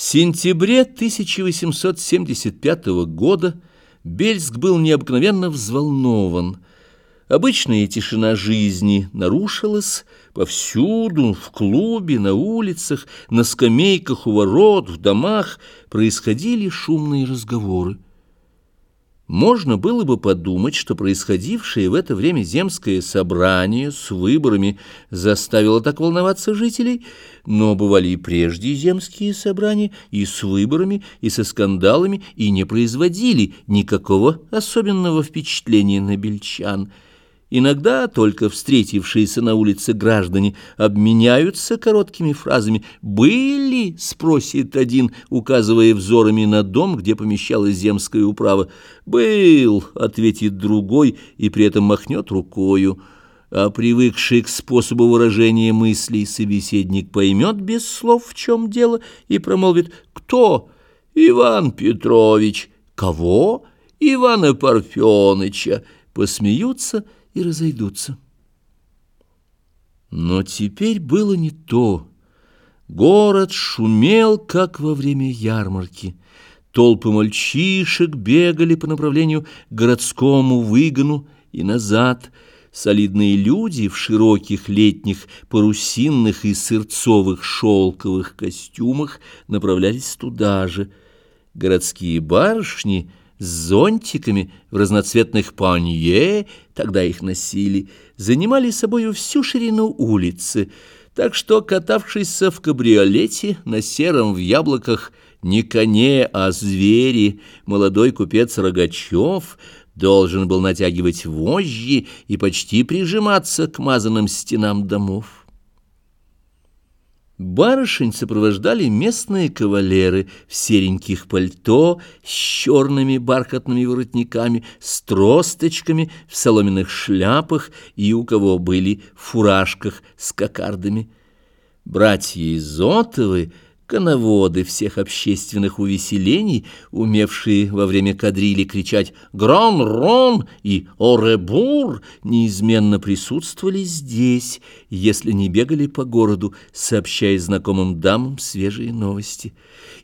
В сентябре 1875 года Бельск был необыкновенно взволнован. Обычная тишина жизни нарушилась повсюду, в клубе, на улицах, на скамейках у ворот, в домах происходили шумные разговоры. Можно было бы подумать, что происходившее в это время земское собрание с выборами заставило так волноваться жителей, но бывали и прежде земские собрания и с выборами, и со скандалами, и не производили никакого особенного впечатления на бельчан – Иногда только встретившиеся на улице граждане обменяются короткими фразами «Были?» — спросит один, указывая взорами на дом, где помещалась земская управа. «Был», — ответит другой и при этом махнет рукою. А привыкший к способу выражения мыслей собеседник поймет без слов, в чем дело, и промолвит «Кто?» «Иван Петрович». «Кого?» «Ивана Парфеныча». Посмеются — и разойдутся. Но теперь было не то. Город шумел, как во время ярмарки. Толпы мальчишек бегали по направлению к городскому выгону и назад. Солидные люди в широких летних парусинных и сырцовых шелковых костюмах направлялись туда же. Городские барышни — с зонтиками в разноцветных панье, тогда их носили, занимали собою всю ширину улицы, так что, катавшийся в кабриолете на сером в яблоках не коне, а звери, молодой купец Рогачев должен был натягивать вожжи и почти прижиматься к мазанным стенам домов. Барышень сопровождали местные кавалеры в сереньких пальто с черными бархатными воротниками, с тросточками, в соломенных шляпах и у кого были в фуражках с кокардами. Братья Изотовы — коноводы всех общественных увеселений, умевшие во время кадрили кричать «Гран-рон» и «Оребур», неизменно присутствовали здесь, если не бегали по городу, сообщая знакомым дамам свежие новости.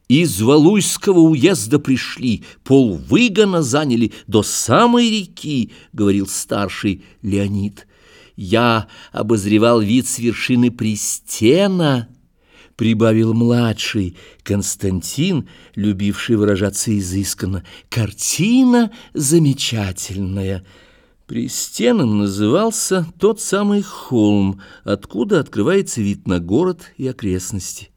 Из Валуйского уезда пришли, пол выгона заняли до самой реки, говорил старший Леонид. Я обозревал вид с вершины пристена, прибавил младший Константин, любивший выражаться изысканно. «Картина замечательная». Пристеном назывался тот самый холм, откуда открывается вид на город и окрестности.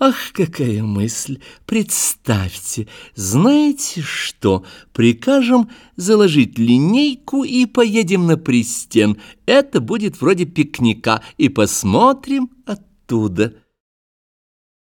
Ах, какая мысль! Представьте, знаете что? Прикажем заложить линейку и поедем на пристен. Это будет вроде пикника, и посмотрим оттуда.